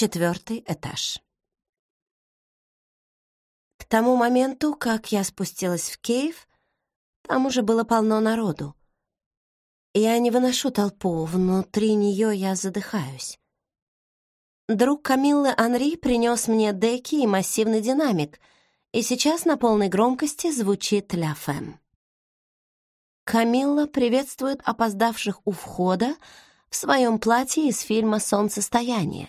Четвертый этаж. К тому моменту, как я спустилась в Киев, там уже было полно народу. Я не выношу толпу, внутри нее я задыхаюсь. Друг Камиллы Анри принес мне деки и массивный динамик, и сейчас на полной громкости звучит «Ля Фэм». Камилла приветствует опоздавших у входа, в своем платье из фильма «Солнцестояние».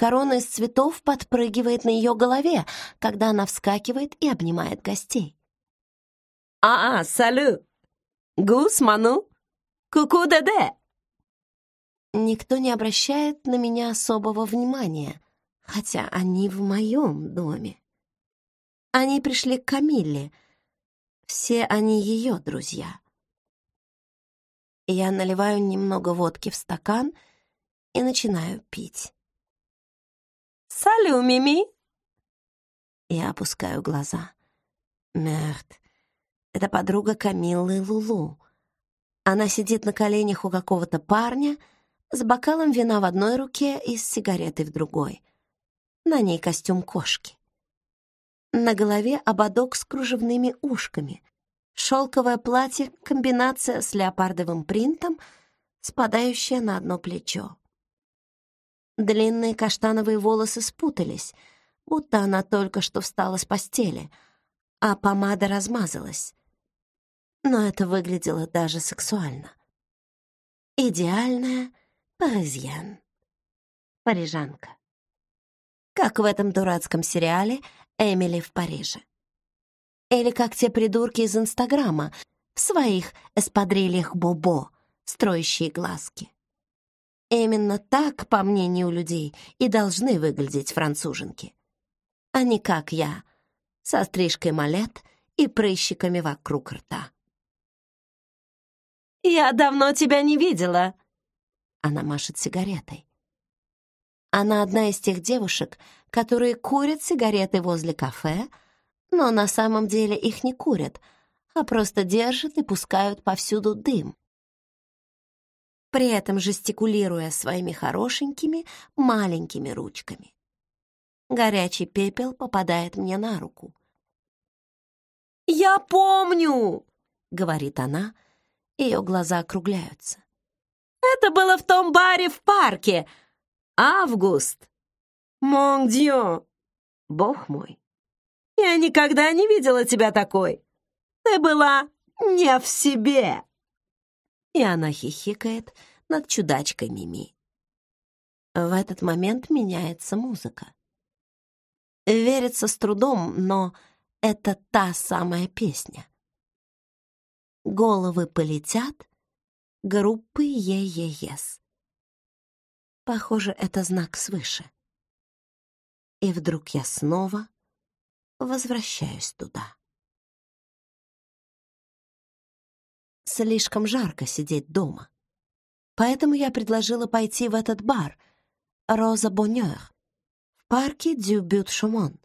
Корона из цветов подпрыгивает на ее голове, когда она вскакивает и обнимает гостей. «А, салю! Гус, ману! Куку деде!» Никто не обращает на меня особого внимания, хотя они в моем доме. Они пришли к Камилле. Все они ее друзья. Я наливаю немного водки в стакан и начинаю пить. «Салю, Мими!» Я опускаю глаза. Мерт. Это подруга Камиллы Лулу. Она сидит на коленях у какого-то парня с бокалом вина в одной руке и с сигаретой в другой. На ней костюм кошки. На голове ободок с кружевными ушками. Шелковое платье, комбинация с леопардовым принтом, спадающая на одно плечо. Длинные каштановые волосы спутались, будто она только что встала с постели, а помада размазалась. Но это выглядело даже сексуально. Идеальная паризьян. Парижанка. Как в этом дурацком сериале «Эмили в Париже». Или как те придурки из Инстаграма в своих эспадрильях Бобо, строящие глазки. Именно так, по мнению людей, и должны выглядеть француженки. А не как я, со стрижкой малет и прыщиками вокруг рта. «Я давно тебя не видела!» Она машет сигаретой. Она одна из тех девушек, которые курят сигареты возле кафе, но на самом деле их не курят, а просто держат и пускают повсюду дым, при этом жестикулируя своими хорошенькими маленькими ручками. Горячий пепел попадает мне на руку. «Я помню!» — говорит она, ее глаза округляются. «Это было в том баре в парке! Август! Мон! Бог мой! Я никогда не видела тебя такой. Ты была не в себе. И она хихикает над чудачкой Мими. В этот момент меняется музыка. Верится с трудом, но это та самая песня. Головы полетят группы ЕЕС. Похоже, это знак свыше. И вдруг я снова возвращаюсь туда. Слишком жарко сидеть дома. Поэтому я предложила пойти в этот бар «Роза Боннер» в парке Дю Бют Шумон.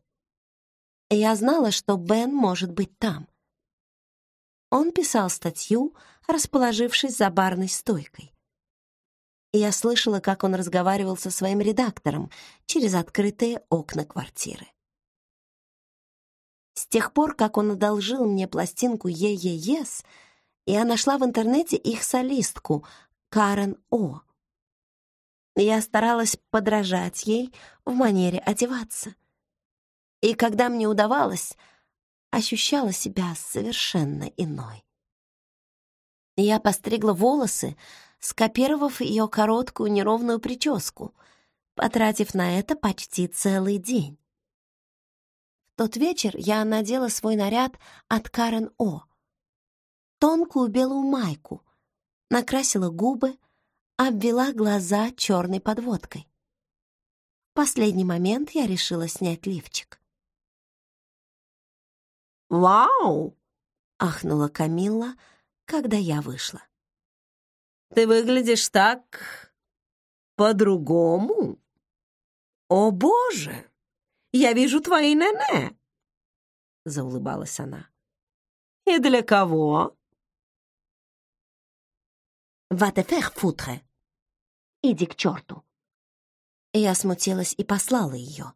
Я знала, что Бен может быть там. Он писал статью, расположившись за барной стойкой. Я слышала, как он разговаривал со своим редактором через открытые окна квартиры. С тех пор, как он одолжил мне пластинку «Yeah Yeah Yeahs», я нашла в интернете их солистку Карен О. Я старалась подражать ей в манере одеваться. И когда мне удавалось, ощущала себя совершенно иной. Я постригла волосы, скопировав ее короткую неровную прическу, потратив на это почти целый день. В тот вечер я надела свой наряд от Карен О. Тонкую белую майку, накрасила губы, обвела глаза черной подводкой. В последний момент я решила снять лифчик. «Вау!» — ахнула Камилла, когда я вышла. «Ты выглядишь так... по-другому. О, Боже! Я вижу твои нене!» — заулыбалась она. «И для кого?» «Va te faire foutre!» «Иди к черту!» Я смутилась и послала ее.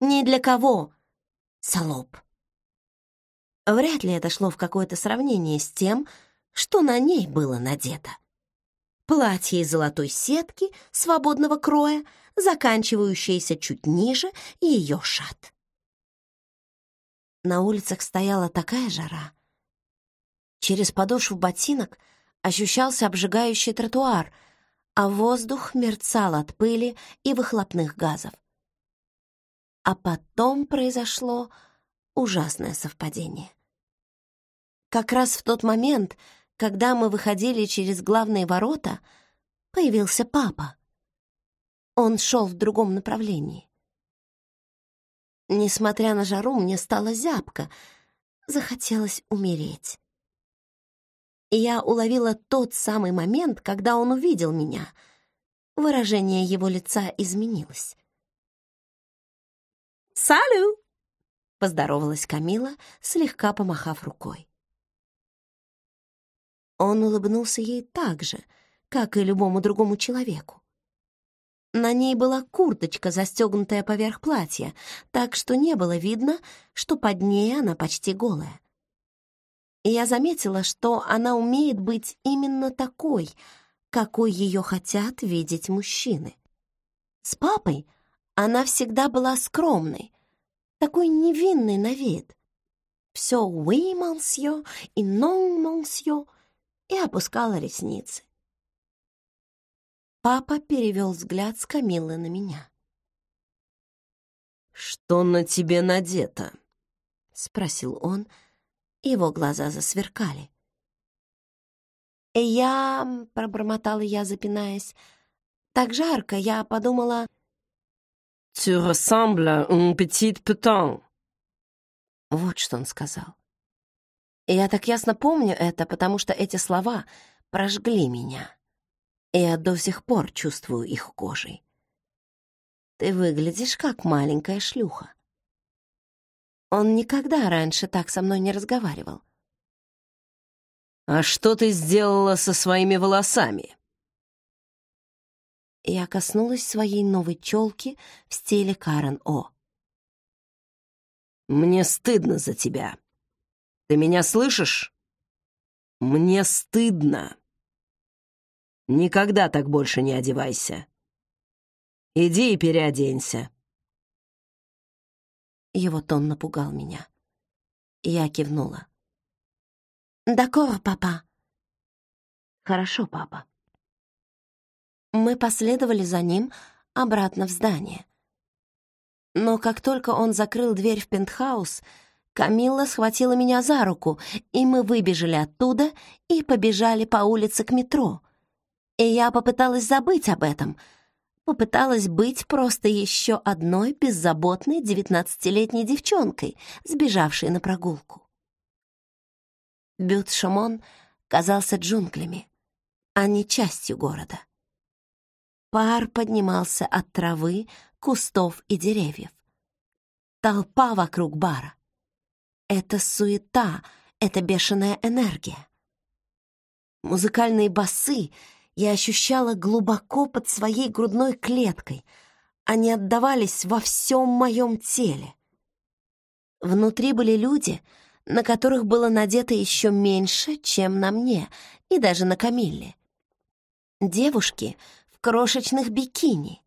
«Ни для кого, Салоп!» Вряд ли это шло в какое-то сравнение с тем, что на ней было надето. Платье из золотой сетки свободного кроя, заканчивающееся чуть ниже ее шат. На улицах стояла такая жара. Через подошву ботинок ощущался обжигающий тротуар, а воздух мерцал от пыли и выхлопных газов. А потом произошло ужасное совпадение. Как раз в тот момент, когда мы выходили через главные ворота, появился папа. Он шел в другом направлении. Несмотря на жару, мне стало зябко, захотелось умереть. И я уловила тот самый момент, когда он увидел меня. Выражение его лица изменилось. «Салю!» — поздоровалась Камила, слегка помахав рукой. Он улыбнулся ей так же, как и любому другому человеку. На ней была курточка, застегнутая поверх платья, так что не было видно, что под ней она почти голая. И я заметила, что она умеет быть именно такой, какой ее хотят видеть мужчины. С папой она всегда была скромной, такой невинной на вид. Все «oui, monsieur» и «non, monsieur», и опускала ресницы. Папа перевел взгляд с Камиллы на меня. «Что на тебе надето?» — спросил он. Его глаза засверкали. «Я...» — пробормотала я, запинаясь. «Так жарко, я подумала...» «Tu ressembles un petit putain». Вот что он сказал. Я так ясно помню это, потому что эти слова прожгли меня. И я до сих пор чувствую их кожей. Ты выглядишь как маленькая шлюха. Он никогда раньше так со мной не разговаривал. «А что ты сделала со своими волосами?» Я коснулась своей новой челки в стиле Карен О. «Мне стыдно за тебя», ты меня слышишь? Мне стыдно. Никогда так больше не одевайся. Иди и переоденься. Его тон напугал меня. Я кивнула. «Дакор, папа». «Хорошо, папа». Мы последовали за ним обратно в здание. Но как только он закрыл дверь в пентхаус, Камилла схватила меня за руку, и мы выбежали оттуда и побежали по улице к метро. И я попыталась забыть об этом. Попыталась быть просто еще одной беззаботной девятнадцатилетней девчонкой, сбежавшей на прогулку. Бют-Шамон казался джунглями, а не частью города. Пар поднимался от травы, кустов и деревьев. Толпа вокруг бара. Это суета, это бешеная энергия. Музыкальные басы я ощущала глубоко под своей грудной клеткой. Они отдавались во всем моем теле. Внутри были люди, на которых было надето еще меньше, чем на мне, и даже на Камилле. Девушки в крошечных бикини,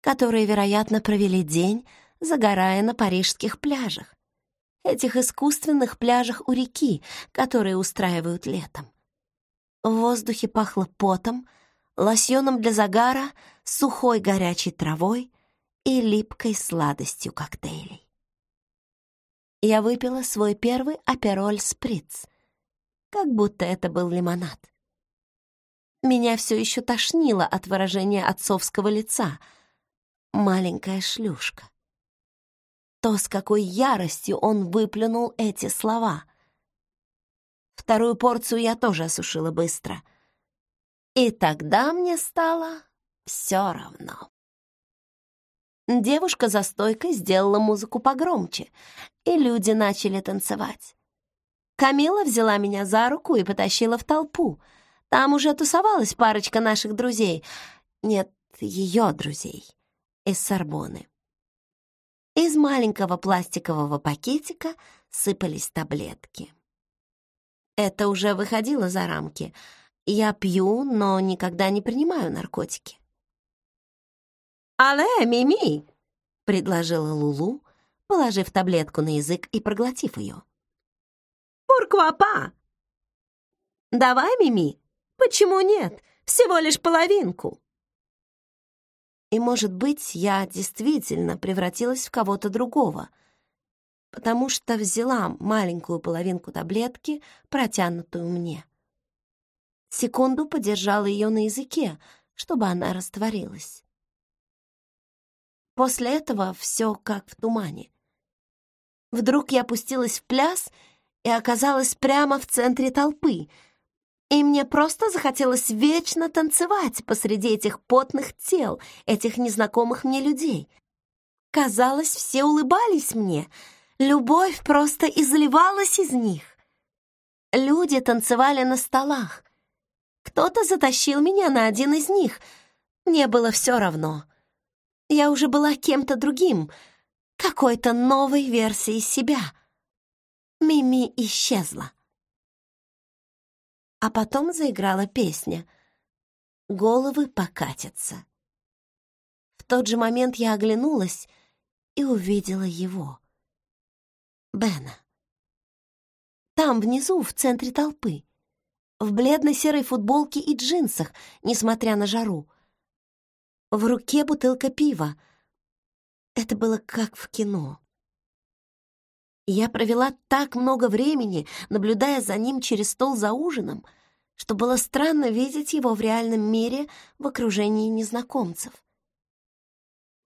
которые, вероятно, провели день, загорая на парижских пляжах этих искусственных пляжах у реки, которые устраивают летом. В воздухе пахло потом, лосьоном для загара, сухой горячей травой и липкой сладостью коктейлей. Я выпила свой первый апероль-сприц, как будто это был лимонад. Меня все еще тошнило от выражения отцовского лица. Маленькая шлюшка то, с какой яростью он выплюнул эти слова. Вторую порцию я тоже осушила быстро. И тогда мне стало все равно. Девушка за стойкой сделала музыку погромче, и люди начали танцевать. Камила взяла меня за руку и потащила в толпу. Там уже тусовалась парочка наших друзей. Нет, ее друзей из Сорбоны. Из маленького пластикового пакетика сыпались таблетки. Это уже выходило за рамки. Я пью, но никогда не принимаю наркотики. «Але, Мими!» — предложила Лулу, положив таблетку на язык и проглотив ее. «Пурквапа!» «Давай, Мими, почему нет? Всего лишь половинку!» И, может быть, я действительно превратилась в кого-то другого, потому что взяла маленькую половинку таблетки, протянутую мне. Секунду подержала ее на языке, чтобы она растворилась. После этого все как в тумане. Вдруг я опустилась в пляс и оказалась прямо в центре толпы — и мне просто захотелось вечно танцевать посреди этих потных тел, этих незнакомых мне людей. Казалось, все улыбались мне. Любовь просто изливалась из них. Люди танцевали на столах. Кто-то затащил меня на один из них. Мне было все равно. Я уже была кем-то другим, какой-то новой версией себя. Мими исчезла. А потом заиграла песня «Головы покатятся». В тот же момент я оглянулась и увидела его. Бена. Там, внизу, в центре толпы. В бледно-серой футболке и джинсах, несмотря на жару. В руке бутылка пива. Это было как в кино. Я провела так много времени, наблюдая за ним через стол за ужином, что было странно видеть его в реальном мире в окружении незнакомцев.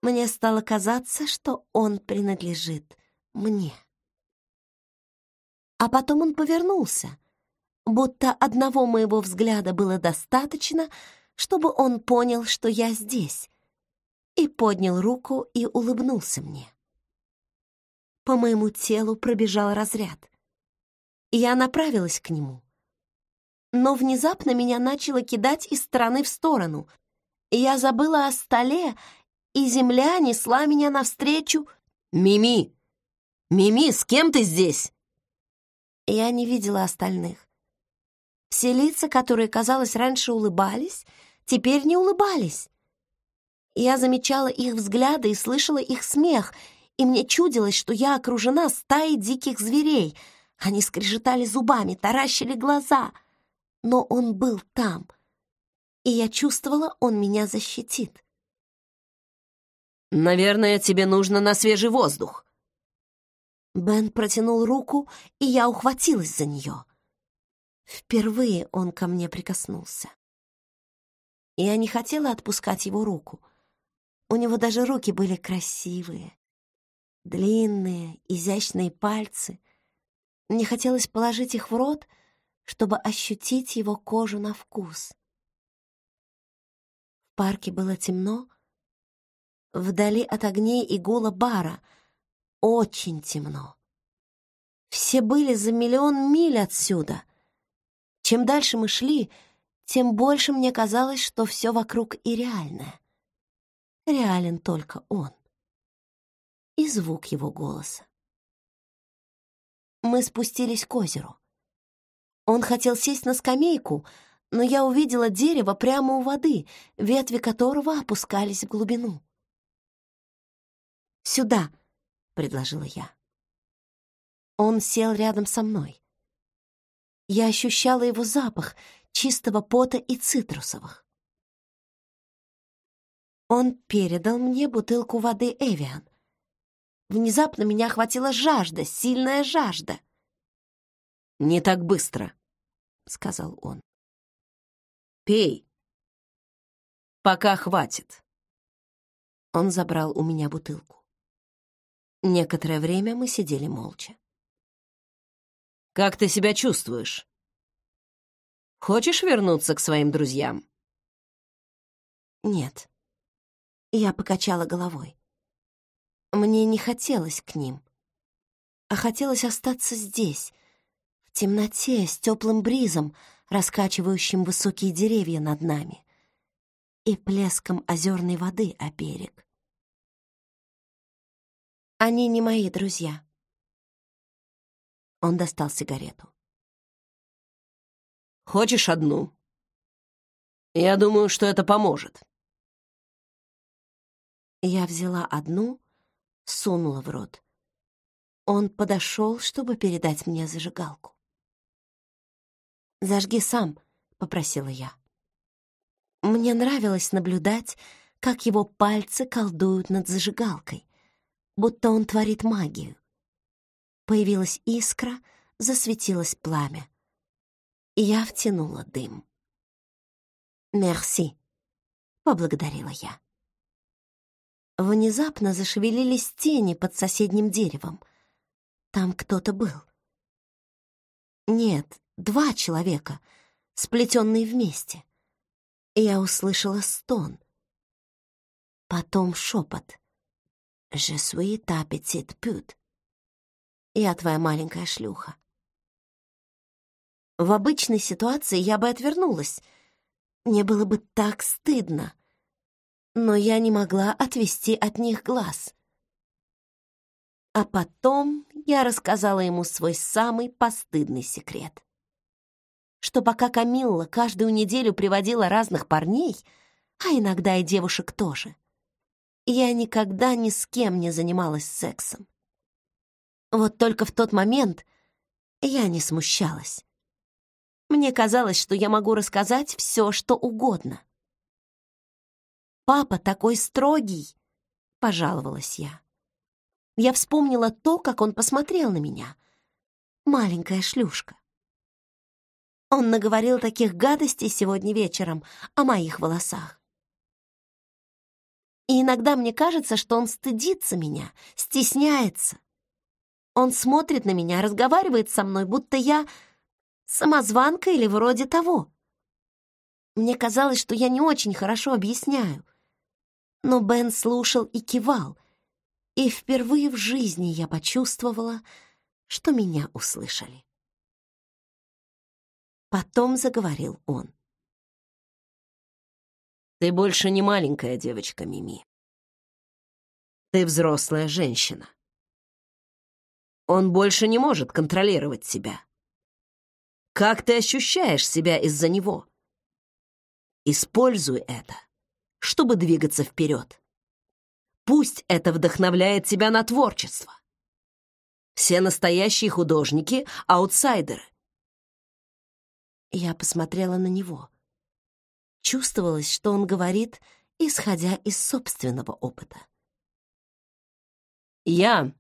Мне стало казаться, что он принадлежит мне. А потом он повернулся, будто одного моего взгляда было достаточно, чтобы он понял, что я здесь, и поднял руку и улыбнулся мне. По моему телу пробежал разряд. Я направилась к нему. Но внезапно меня начало кидать из стороны в сторону. Я забыла о столе, и земля несла меня навстречу. «Мими! Мими, с кем ты здесь?» Я не видела остальных. Все лица, которые, казалось, раньше улыбались, теперь не улыбались. Я замечала их взгляды и слышала их смех — и мне чудилось, что я окружена стаей диких зверей. Они скрежетали зубами, таращили глаза. Но он был там, и я чувствовала, он меня защитит. «Наверное, тебе нужно на свежий воздух». Бен протянул руку, и я ухватилась за нее. Впервые он ко мне прикоснулся. Я не хотела отпускать его руку. У него даже руки были красивые, длинные, изящные пальцы. Мне хотелось положить их в рот, чтобы ощутить его кожу на вкус. В парке было темно, вдали от огней и гула бара, очень темно. Все были за миллион миль отсюда. Чем дальше мы шли, тем больше мне казалось, что все вокруг и реальное. Реален только он и звук его голоса. Мы спустились к озеру. Он хотел сесть на скамейку, но я увидела дерево прямо у воды, ветви которого опускались в глубину. «Сюда», — предложила я. Он сел рядом со мной. Я ощущала его запах чистого пота и цитрусовых. Он передал мне бутылку воды «Эвиан», Внезапно меня охватила жажда, сильная жажда. «Не так быстро», — сказал он. «Пей. Пока хватит». Он забрал у меня бутылку. Некоторое время мы сидели молча. «Как ты себя чувствуешь? Хочешь вернуться к своим друзьям?» «Нет». Я покачала головой. Мне не хотелось к ним, а хотелось остаться здесь, в темноте, с теплым бризом, раскачивающим высокие деревья над нами. и плеском озерной воды о берег. Они не мои друзья. Он достал сигарету. Хочешь одну? Я думаю, что это поможет. Я взяла одну, сунула в рот. Он подошел, чтобы передать мне зажигалку. «Зажги сам», — попросила я. Мне нравилось наблюдать, как его пальцы колдуют над зажигалкой, будто он творит магию. Появилась искра, засветилось пламя. Я втянула дым. «Мерси», — поблагодарила я. Внезапно зашевелились тени под соседним деревом. Там кто-то был. Нет, два человека, сплетенные вместе. Я услышала стон. Потом шепот. «Je suis ta petite pute». Я твоя маленькая шлюха. В обычной ситуации я бы отвернулась. Мне было бы так стыдно. Но я не могла отвести от них глаз. А потом я рассказала ему свой самый постыдный секрет. Что пока Камилла каждую неделю приводила разных парней, а иногда и девушек тоже, я никогда ни с кем не занималась сексом. Вот только в тот момент я не смущалась. Мне казалось, что я могу рассказать все, что угодно. «Папа такой строгий», — пожаловалась я. Я вспомнила то, как он посмотрел на меня. Маленькая шлюшка. Он наговорил таких гадостей сегодня вечером о моих волосах. И иногда мне кажется, что он стыдится меня, стесняется. Он смотрит на меня, разговаривает со мной, будто я самозванка или вроде того. Мне казалось, что я не очень хорошо объясняю. Но Бен слушал и кивал, и впервые в жизни я почувствовала, что меня услышали. Потом заговорил он. «Ты больше не маленькая девочка, Мими. Ты взрослая женщина. Он больше не может контролировать себя. Как ты ощущаешь себя из-за него? Используй это, чтобы двигаться вперед. Пусть это вдохновляет тебя на творчество. Все настоящие художники — аутсайдеры. Я посмотрела на него. Чувствовалось, что он говорит, исходя из собственного опыта. Я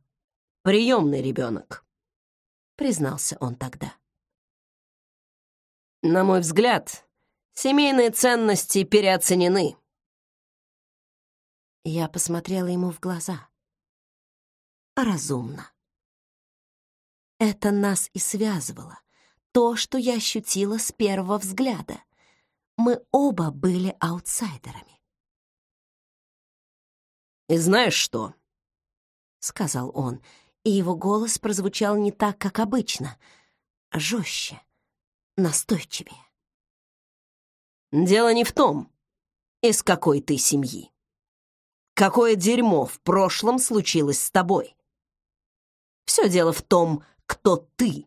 приемный ребенок», — признался он тогда. «На мой взгляд, семейные ценности переоценены». Я посмотрела ему в глаза. Разумно. Это нас и связывало. То, что я ощутила с первого взгляда. Мы оба были аутсайдерами. «И знаешь что?» — сказал он, и его голос прозвучал не так, как обычно, жестче, настойчивее. «Дело не в том, из какой ты семьи. Какое дерьмо в прошлом случилось с тобой. Все дело в том, кто ты.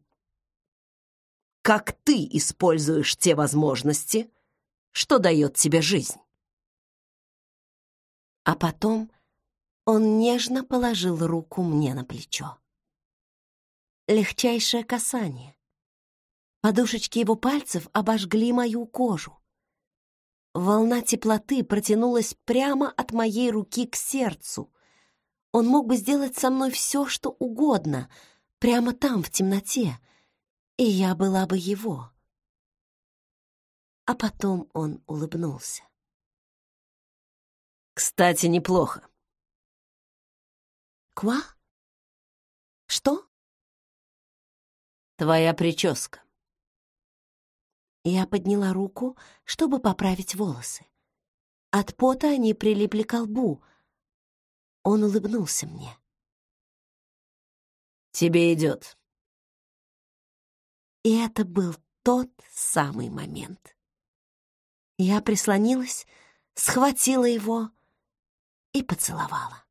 Как ты используешь те возможности, что дает тебе жизнь. А потом он нежно положил руку мне на плечо. Легчайшее касание. Подушечки его пальцев обожгли мою кожу. Волна теплоты протянулась прямо от моей руки к сердцу. Он мог бы сделать со мной все, что угодно, прямо там, в темноте, и я была бы его. А потом он улыбнулся. «Кстати, неплохо. Ква? Что? Твоя прическа. Я подняла руку, чтобы поправить волосы. От пота они прилипли к лбу. Он улыбнулся мне. Тебе идет. И это был тот самый момент. Я прислонилась, схватила его и поцеловала.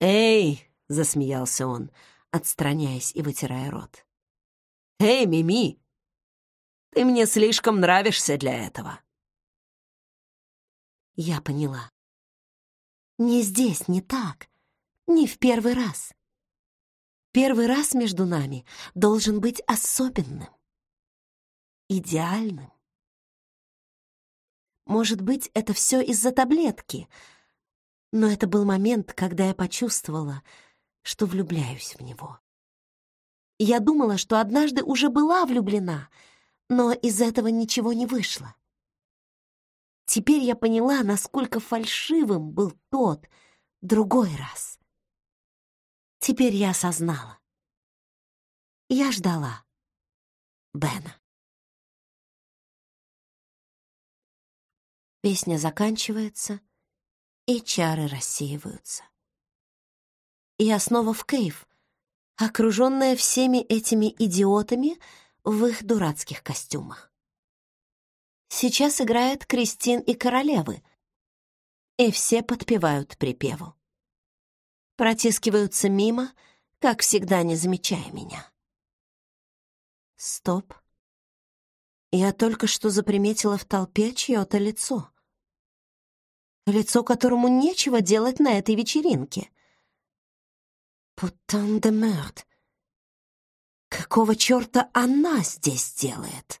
«Эй!» — засмеялся он, отстраняясь и вытирая рот. «Эй, Мими! Ты мне слишком нравишься для этого!» Я поняла. Не здесь, не так, не в первый раз. Первый раз между нами должен быть особенным, идеальным. Может быть, это все из-за таблетки, но это был момент, когда я почувствовала, что влюбляюсь в него. Я думала, что однажды уже была влюблена, но из этого ничего не вышло. Теперь я поняла, насколько фальшивым был тот, другой раз. Теперь я осознала. Я ждала Бена. Песня заканчивается, и чары рассеиваются. Я снова в кейв, окруженная всеми этими идиотами в их дурацких костюмах. Сейчас играет Кристин и королевы, и все подпевают припеву. Протискиваются мимо, как всегда не замечая меня. Стоп. Я только что заприметила в толпе чье-то лицо. Лицо, которому нечего делать на этой вечеринке. Путан де мерд. Какого черта она здесь делает?